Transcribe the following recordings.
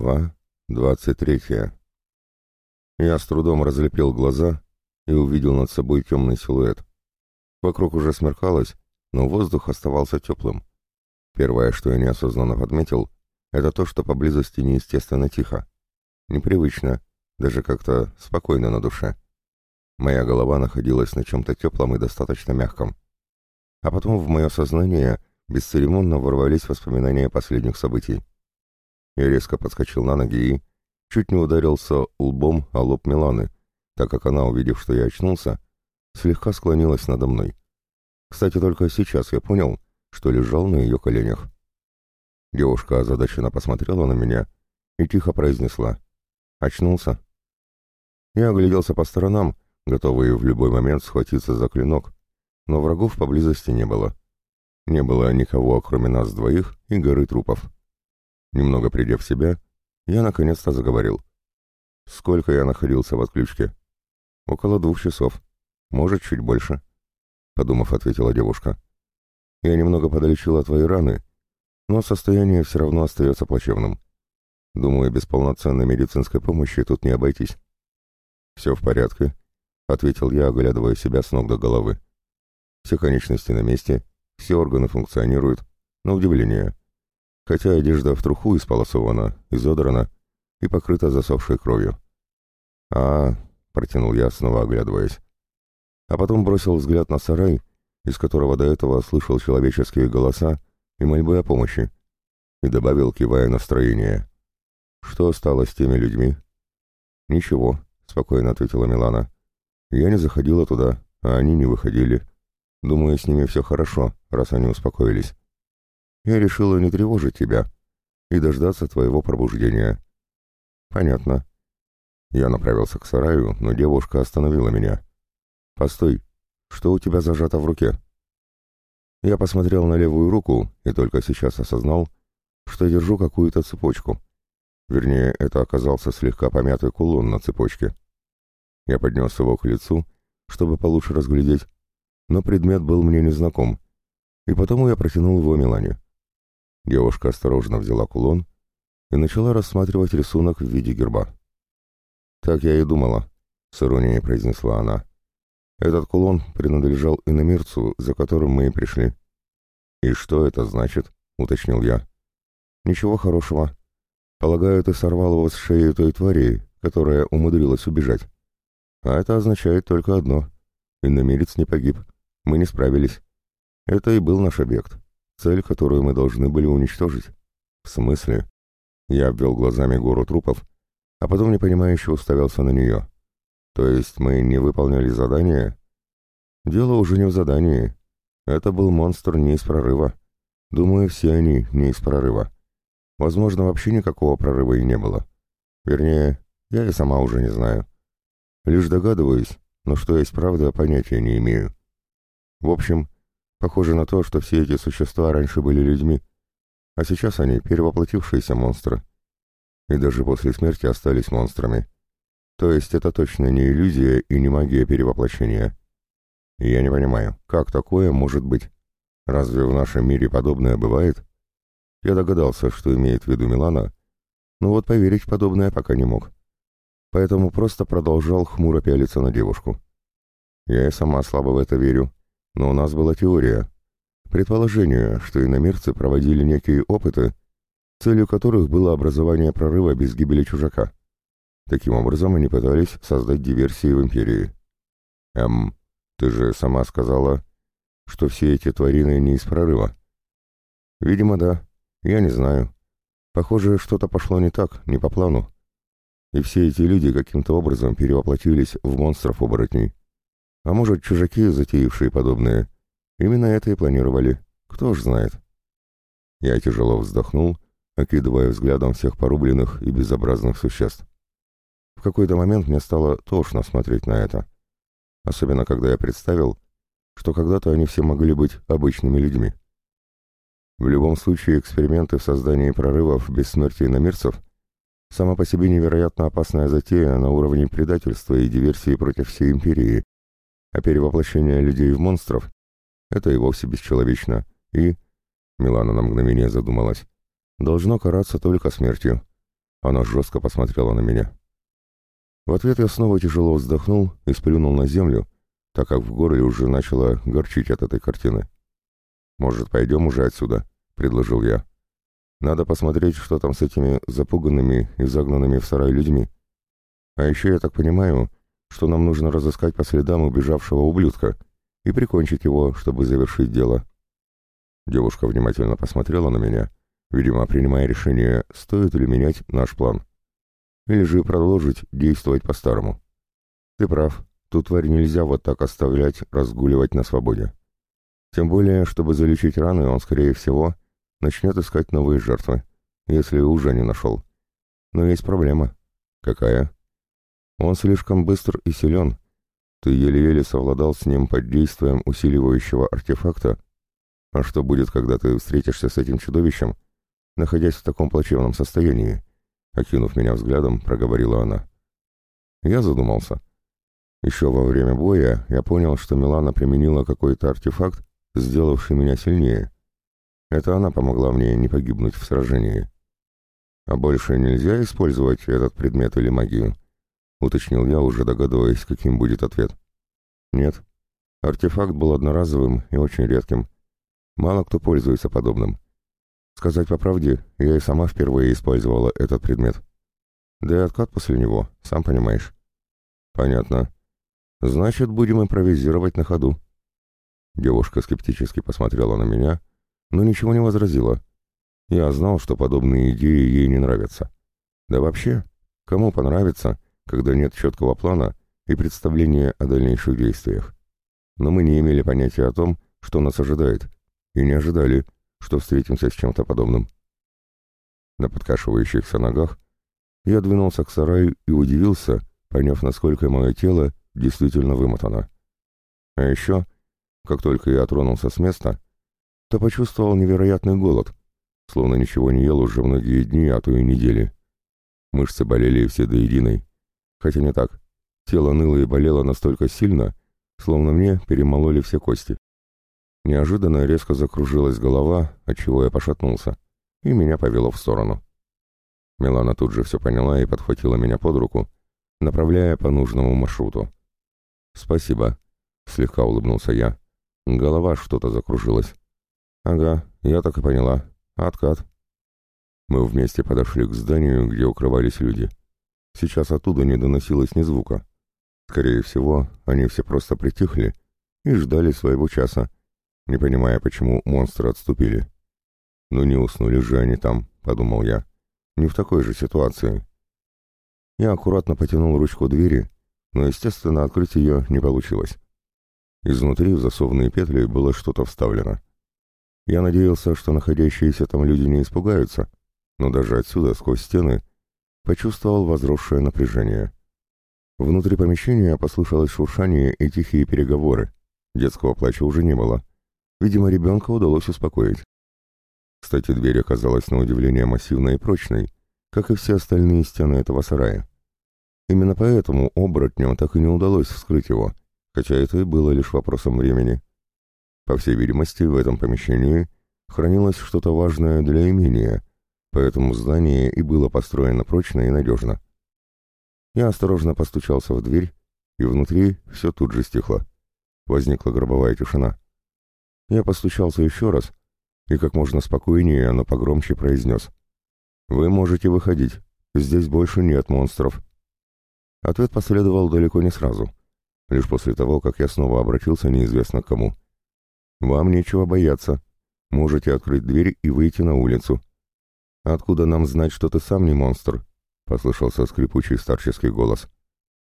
Глава 23. Я с трудом разлепил глаза и увидел над собой темный силуэт. Вокруг уже смеркалось, но воздух оставался теплым. Первое, что я неосознанно подметил, это то, что поблизости неестественно тихо. Непривычно, даже как-то спокойно на душе. Моя голова находилась на чем-то теплом и достаточно мягком. А потом в мое сознание бесцеремонно ворвались воспоминания последних событий. Я резко подскочил на ноги и... Чуть не ударился лбом о лоб Миланы, так как она, увидев, что я очнулся, слегка склонилась надо мной. Кстати, только сейчас я понял, что лежал на ее коленях. Девушка озадаченно посмотрела на меня и тихо произнесла. «Очнулся?» Я огляделся по сторонам, готовый в любой момент схватиться за клинок, но врагов поблизости не было. Не было никого, кроме нас двоих и горы трупов. Немного придя в себя, я наконец-то заговорил. Сколько я находился в отключке? Около двух часов. Может, чуть больше. Подумав, ответила девушка. Я немного подлечила твои раны, но состояние все равно остается плачевным. Думаю, без полноценной медицинской помощи тут не обойтись. Все в порядке, ответил я, оглядывая себя с ног до головы. Все конечности на месте, все органы функционируют, но удивление хотя одежда в труху исполосована, изодрана и покрыта засохшей кровью. «А, — протянул я, снова оглядываясь. А потом бросил взгляд на сарай, из которого до этого слышал человеческие голоса и мольбы о помощи, и добавил, кивая настроение. «Что стало с теми людьми?» «Ничего», — спокойно ответила Милана. «Я не заходила туда, а они не выходили. Думаю, с ними все хорошо, раз они успокоились» я решила не тревожить тебя и дождаться твоего пробуждения». «Понятно». Я направился к сараю, но девушка остановила меня. «Постой, что у тебя зажато в руке?» Я посмотрел на левую руку и только сейчас осознал, что держу какую-то цепочку. Вернее, это оказался слегка помятый кулон на цепочке. Я поднес его к лицу, чтобы получше разглядеть, но предмет был мне незнаком, и потому я протянул его Милане. Девушка осторожно взяла кулон и начала рассматривать рисунок в виде герба. «Так я и думала», — с иронией произнесла она. «Этот кулон принадлежал иномирцу, за которым мы и пришли». «И что это значит?» — уточнил я. «Ничего хорошего. Полагаю, ты сорвал его с шеи той твари, которая умудрилась убежать. А это означает только одно. Иномирец не погиб. Мы не справились. Это и был наш объект». Цель, которую мы должны были уничтожить. В смысле? Я обвел глазами гору трупов, а потом непонимающе уставился на нее. То есть мы не выполняли задание? Дело уже не в задании. Это был монстр не из прорыва. Думаю, все они не из прорыва. Возможно, вообще никакого прорыва и не было. Вернее, я и сама уже не знаю. Лишь догадываюсь, но что есть правда, понятия не имею. В общем, Похоже на то, что все эти существа раньше были людьми, а сейчас они перевоплотившиеся монстры. И даже после смерти остались монстрами. То есть это точно не иллюзия и не магия перевоплощения. Я не понимаю, как такое может быть? Разве в нашем мире подобное бывает? Я догадался, что имеет в виду Милана, но вот поверить в подобное пока не мог. Поэтому просто продолжал хмуро пялиться на девушку. Я и сама слабо в это верю, но у нас была теория, предположение, что иномерцы проводили некие опыты, целью которых было образование прорыва без гибели чужака. Таким образом, они пытались создать диверсии в империи. «Эм, ты же сама сказала, что все эти тварины не из прорыва». «Видимо, да. Я не знаю. Похоже, что-то пошло не так, не по плану. И все эти люди каким-то образом перевоплотились в монстров-оборотней. А может, чужаки, затеявшие подобное. Именно это и планировали. Кто ж знает. Я тяжело вздохнул, окидывая взглядом всех порубленных и безобразных существ. В какой-то момент мне стало тошно смотреть на это. Особенно, когда я представил, что когда-то они все могли быть обычными людьми. В любом случае, эксперименты в создании прорывов без смерти иномирцев — сама по себе невероятно опасная затея на уровне предательства и диверсии против всей империи, а перевоплощение людей в монстров — это и вовсе бесчеловечно, и... Милана на мгновение задумалась. «Должно караться только смертью». Она жестко посмотрела на меня. В ответ я снова тяжело вздохнул и сплюнул на землю, так как в горле уже начало горчить от этой картины. «Может, пойдем уже отсюда?» — предложил я. «Надо посмотреть, что там с этими запуганными и загнанными в сарай людьми. А еще, я так понимаю, что нам нужно разыскать по следам убежавшего ублюдка и прикончить его, чтобы завершить дело. Девушка внимательно посмотрела на меня, видимо, принимая решение, стоит ли менять наш план. Или же продолжить действовать по-старому. Ты прав, ту тварь нельзя вот так оставлять разгуливать на свободе. Тем более, чтобы залечить раны, он, скорее всего, начнет искать новые жертвы, если уже не нашел. Но есть проблема. Какая? Он слишком быстр и силен. Ты еле-еле совладал с ним под действием усиливающего артефакта. А что будет, когда ты встретишься с этим чудовищем, находясь в таком плачевном состоянии?» Окинув меня взглядом, проговорила она. Я задумался. Еще во время боя я понял, что Милана применила какой-то артефакт, сделавший меня сильнее. Это она помогла мне не погибнуть в сражении. А больше нельзя использовать этот предмет или магию? — уточнил я, уже догадываясь, каким будет ответ. «Нет. Артефакт был одноразовым и очень редким. Мало кто пользуется подобным. Сказать по правде, я и сама впервые использовала этот предмет. Да и откат после него, сам понимаешь». «Понятно. Значит, будем импровизировать на ходу». Девушка скептически посмотрела на меня, но ничего не возразила. Я знал, что подобные идеи ей не нравятся. Да вообще, кому понравится — когда нет четкого плана и представления о дальнейших действиях. Но мы не имели понятия о том, что нас ожидает, и не ожидали, что встретимся с чем-то подобным. На подкашивающихся ногах я двинулся к сараю и удивился, поняв, насколько мое тело действительно вымотано. А еще, как только я тронулся с места, то почувствовал невероятный голод, словно ничего не ел уже многие дни, а то и недели. Мышцы болели все до единой. Хотя не так. Тело ныло и болело настолько сильно, словно мне перемололи все кости. Неожиданно резко закружилась голова, отчего я пошатнулся, и меня повело в сторону. Милана тут же все поняла и подхватила меня под руку, направляя по нужному маршруту. «Спасибо», — слегка улыбнулся я. Голова что-то закружилась. «Ага, я так и поняла. Откат». Мы вместе подошли к зданию, где укрывались люди. Сейчас оттуда не доносилось ни звука. Скорее всего, они все просто притихли и ждали своего часа, не понимая, почему монстры отступили. «Ну не уснули же они там», — подумал я. «Не в такой же ситуации». Я аккуратно потянул ручку двери, но, естественно, открыть ее не получилось. Изнутри в засовные петли было что-то вставлено. Я надеялся, что находящиеся там люди не испугаются, но даже отсюда, сквозь стены, почувствовал возросшее напряжение. Внутри помещения послышалось шуршание и тихие переговоры. Детского плача уже не было. Видимо, ребенка удалось успокоить. Кстати, дверь оказалась на удивление массивной и прочной, как и все остальные стены этого сарая. Именно поэтому оборотню так и не удалось вскрыть его, хотя это и было лишь вопросом времени. По всей видимости, в этом помещении хранилось что-то важное для имения, поэтому здание и было построено прочно и надежно. Я осторожно постучался в дверь, и внутри все тут же стихло. Возникла гробовая тишина. Я постучался еще раз, и как можно спокойнее, оно погромче произнес. «Вы можете выходить. Здесь больше нет монстров». Ответ последовал далеко не сразу, лишь после того, как я снова обратился неизвестно к кому. «Вам нечего бояться. Можете открыть дверь и выйти на улицу. «Откуда нам знать, что ты сам не монстр?» — послышался скрипучий старческий голос.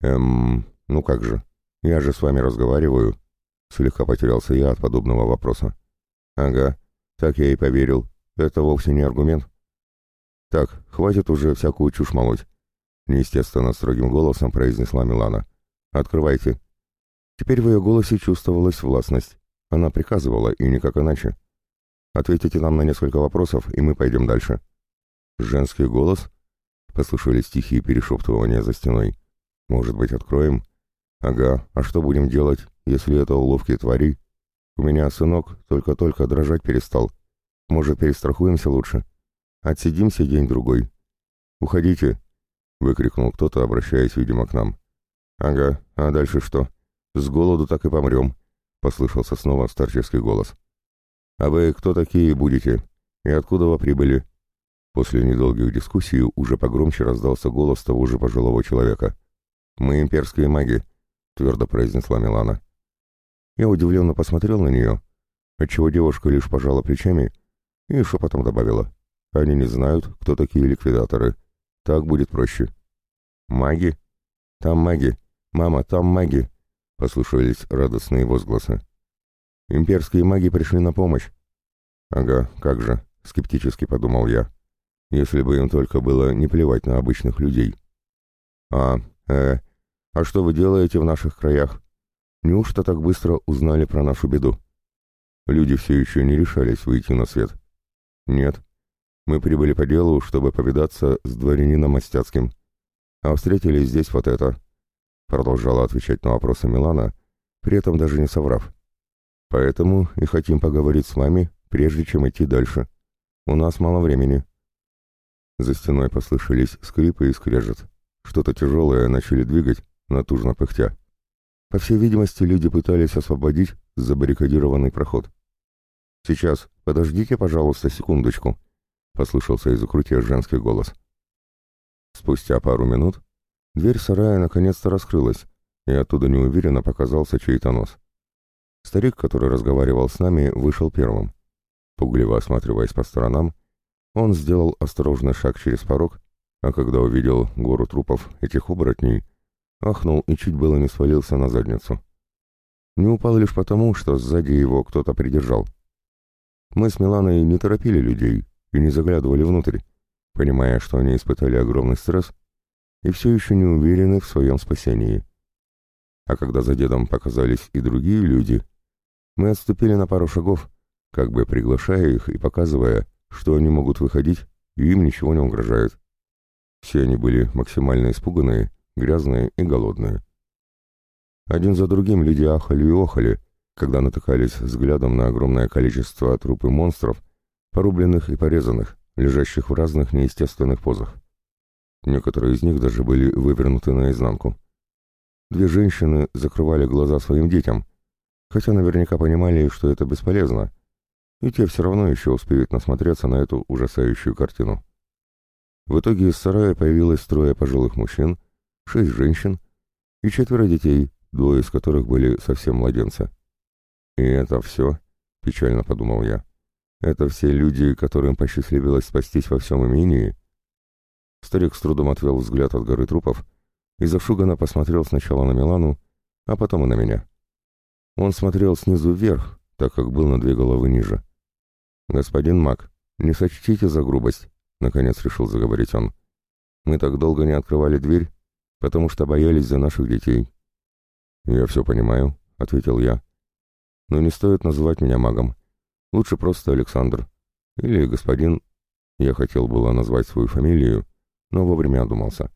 «Эм, ну как же, я же с вами разговариваю». Слегка потерялся я от подобного вопроса. «Ага, так я и поверил. Это вовсе не аргумент». «Так, хватит уже всякую чушь молоть», — неестественно строгим голосом произнесла Милана. «Открывайте». Теперь в ее голосе чувствовалась властность. Она приказывала, и никак иначе. «Ответите нам на несколько вопросов, и мы пойдем дальше». «Женский голос?» — послышались тихие перешептывания за стеной. «Может быть, откроем?» «Ага, а что будем делать, если это уловки твари? У меня сынок только-только дрожать перестал. Может, перестрахуемся лучше? Отсидимся день-другой?» «Уходите!» — выкрикнул кто-то, обращаясь, видимо, к нам. «Ага, а дальше что? С голоду так и помрем!» — послышался снова старческий голос. «А вы кто такие будете? И откуда вы прибыли? После недолгих дискуссий уже погромче раздался голос того же пожилого человека. «Мы имперские маги», — твердо произнесла Милана. Я удивленно посмотрел на нее, отчего девушка лишь пожала плечами и шепотом добавила. «Они не знают, кто такие ликвидаторы. Так будет проще». «Маги? Там маги! Мама, там маги!» — Послушались радостные возгласы. «Имперские маги пришли на помощь». «Ага, как же», — скептически подумал я если бы им только было не плевать на обычных людей. «А, э, а что вы делаете в наших краях? Неужто так быстро узнали про нашу беду?» Люди все еще не решались выйти на свет. «Нет. Мы прибыли по делу, чтобы повидаться с дворянином Остяцким. А встретили здесь вот это». Продолжала отвечать на вопросы Милана, при этом даже не соврав. «Поэтому и хотим поговорить с вами, прежде чем идти дальше. У нас мало времени». За стеной послышались скрипы и скрежет. Что-то тяжелое начали двигать, натужно пыхтя. По всей видимости, люди пытались освободить забаррикадированный проход. «Сейчас, подождите, пожалуйста, секундочку», — послышался из укрытия женский голос. Спустя пару минут дверь сарая наконец-то раскрылась, и оттуда неуверенно показался чей-то нос. Старик, который разговаривал с нами, вышел первым. Пугливо осматриваясь по сторонам, он сделал осторожный шаг через порог, а когда увидел гору трупов этих оборотней, ахнул и чуть было не свалился на задницу. Не упал лишь потому, что сзади его кто-то придержал. Мы с Миланой не торопили людей и не заглядывали внутрь, понимая, что они испытали огромный стресс и все еще не уверены в своем спасении. А когда за дедом показались и другие люди, мы отступили на пару шагов, как бы приглашая их и показывая, что они могут выходить, и им ничего не угрожает. Все они были максимально испуганные, грязные и голодные. Один за другим люди ахали и охали, когда натыкались взглядом на огромное количество труп монстров, порубленных и порезанных, лежащих в разных неестественных позах. Некоторые из них даже были вывернуты наизнанку. Две женщины закрывали глаза своим детям, хотя наверняка понимали, что это бесполезно, и те все равно еще успеют насмотреться на эту ужасающую картину. В итоге из сарая появилось трое пожилых мужчин, шесть женщин и четверо детей, двое из которых были совсем младенцы. «И это все?» — печально подумал я. «Это все люди, которым посчастливилось спастись во всем имении?» Старик с трудом отвел взгляд от горы трупов и зашуганно посмотрел сначала на Милану, а потом и на меня. Он смотрел снизу вверх, так как был на две головы ниже. «Господин Мак, не сочтите за грубость», — наконец решил заговорить он. «Мы так долго не открывали дверь, потому что боялись за наших детей». «Я все понимаю», — ответил я. «Но не стоит называть меня магом. Лучше просто Александр. Или господин...» Я хотел было назвать свою фамилию, но вовремя одумался.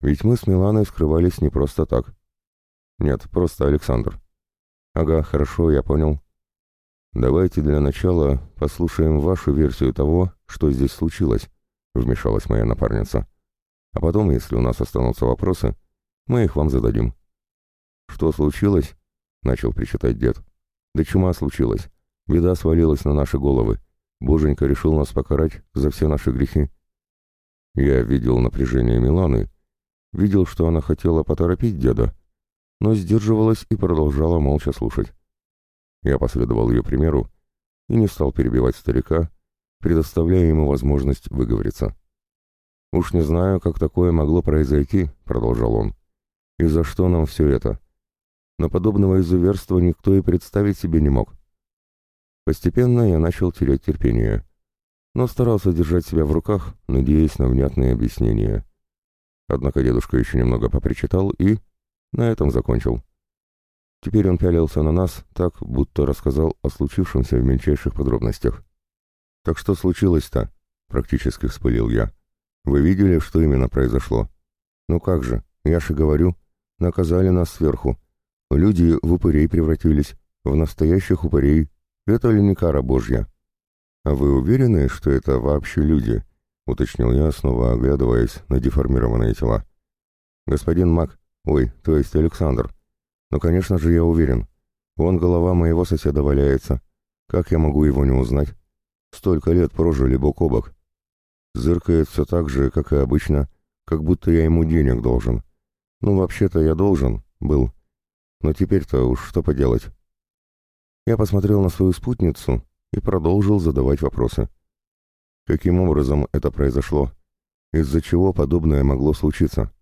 «Ведь мы с Миланой скрывались не просто так». «Нет, просто Александр». «Ага, хорошо, я понял. «Давайте для начала послушаем вашу версию того, что здесь случилось», — вмешалась моя напарница. «А потом, если у нас останутся вопросы, мы их вам зададим». «Что случилось?» — начал причитать дед. «Да чума случилась. Беда свалилась на наши головы. Боженька решил нас покарать за все наши грехи». Я видел напряжение Миланы, видел, что она хотела поторопить деда, но сдерживалась и продолжала молча слушать. Я последовал ее примеру и не стал перебивать старика, предоставляя ему возможность выговориться. «Уж не знаю, как такое могло произойти», — продолжал он. «И за что нам все это? Но подобного изуверства никто и представить себе не мог». Постепенно я начал терять терпение, но старался держать себя в руках, надеясь на внятные объяснения. Однако дедушка еще немного попричитал и... на этом закончил. Теперь он пялился на нас, так, будто рассказал о случившемся в мельчайших подробностях. «Так что случилось-то?» — практически вспылил я. «Вы видели, что именно произошло?» «Ну как же, я же говорю, наказали нас сверху. Люди в упырей превратились, в настоящих упырей. Это ли не кара божья?» «А вы уверены, что это вообще люди?» — уточнил я, снова оглядываясь на деформированные тела. «Господин Мак, ой, то есть Александр», но, конечно же, я уверен. Вон голова моего соседа валяется. Как я могу его не узнать? Столько лет прожили бок о бок. Зыркает все так же, как и обычно, как будто я ему денег должен. Ну, вообще-то я должен, был. Но теперь-то уж что поделать? Я посмотрел на свою спутницу и продолжил задавать вопросы. Каким образом это произошло? Из-за чего подобное могло случиться?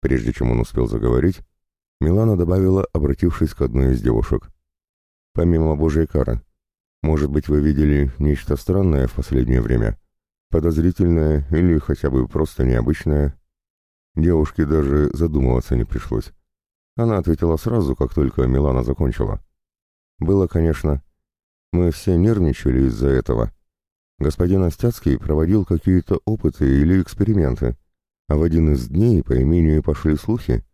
Прежде чем он успел заговорить, Милана добавила, обратившись к одной из девушек. «Помимо Божьей кары, может быть, вы видели нечто странное в последнее время? Подозрительное или хотя бы просто необычное?» Девушке даже задумываться не пришлось. Она ответила сразу, как только Милана закончила. «Было, конечно. Мы все нервничали из-за этого. Господин Остяцкий проводил какие-то опыты или эксперименты, а в один из дней по имению пошли слухи,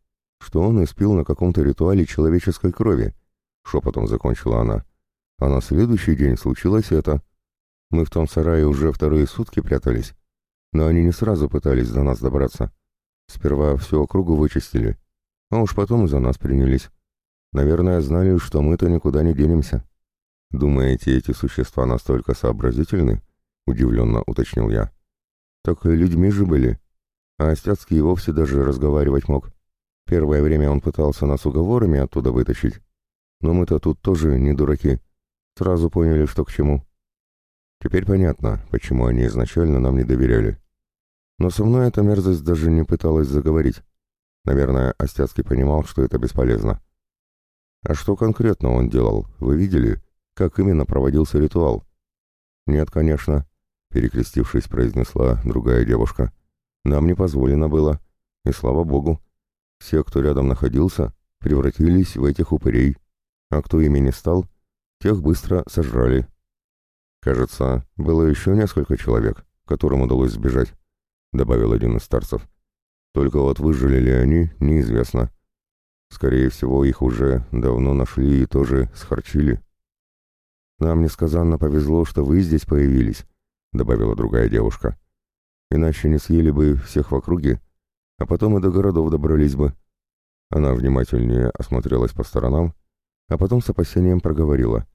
что он испил на каком-то ритуале человеческой крови. Шепотом закончила она. А на следующий день случилось это. Мы в том сарае уже вторые сутки прятались, но они не сразу пытались до нас добраться. Сперва всю округу вычистили, а уж потом и за нас принялись. Наверное, знали, что мы-то никуда не денемся. Думаете, эти существа настолько сообразительны? Удивленно уточнил я. Так и людьми же были. А Остяцкий вовсе даже разговаривать мог. Первое время он пытался нас уговорами оттуда вытащить, но мы-то тут тоже не дураки. Сразу поняли, что к чему. Теперь понятно, почему они изначально нам не доверяли. Но со мной эта мерзость даже не пыталась заговорить. Наверное, Остяцкий понимал, что это бесполезно. А что конкретно он делал? Вы видели, как именно проводился ритуал? Нет, конечно, перекрестившись, произнесла другая девушка. Нам не позволено было. И слава богу. Все, кто рядом находился, превратились в этих упырей, а кто ими не стал, тех быстро сожрали. Кажется, было еще несколько человек, которым удалось сбежать, добавил один из старцев. Только вот выжили ли они, неизвестно. Скорее всего, их уже давно нашли и тоже схорчили. «Нам несказанно повезло, что вы здесь появились», — добавила другая девушка. «Иначе не съели бы всех в округе а потом и до городов добрались бы. Она внимательнее осмотрелась по сторонам, а потом с опасением проговорила.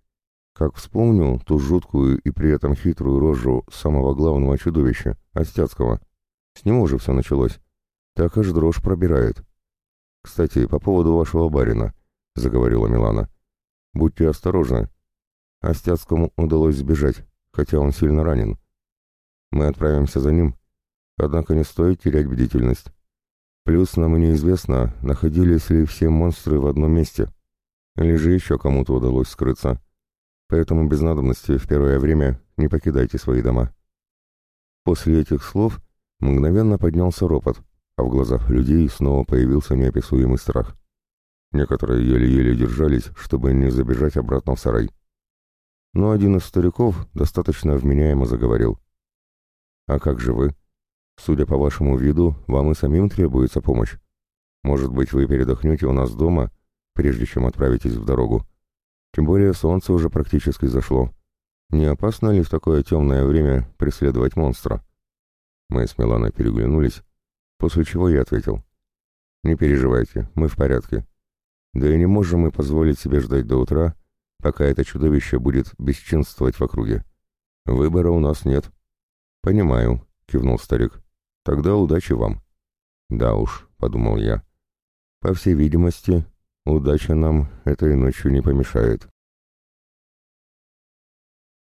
Как вспомню ту жуткую и при этом хитрую рожу самого главного чудовища, Остяцкого. С него же все началось. Так аж дрожь пробирает. «Кстати, по поводу вашего барина», — заговорила Милана. «Будьте осторожны. Остяцкому удалось сбежать, хотя он сильно ранен. Мы отправимся за ним, однако не стоит терять бдительность. Плюс нам неизвестно, находились ли все монстры в одном месте, или же еще кому-то удалось скрыться. Поэтому без надобности в первое время не покидайте свои дома. После этих слов мгновенно поднялся ропот, а в глазах людей снова появился неописуемый страх. Некоторые еле-еле держались, чтобы не забежать обратно в сарай. Но один из стариков достаточно вменяемо заговорил. «А как же вы?» Судя по вашему виду, вам и самим требуется помощь. Может быть, вы передохнете у нас дома, прежде чем отправитесь в дорогу. Тем более солнце уже практически зашло. Не опасно ли в такое темное время преследовать монстра? Мы с Миланой переглянулись, после чего я ответил. Не переживайте, мы в порядке. Да и не можем мы позволить себе ждать до утра, пока это чудовище будет бесчинствовать в округе. Выбора у нас нет. Понимаю, кивнул старик. Тогда удачи вам». «Да уж», — подумал я. «По всей видимости, удача нам этой ночью не помешает».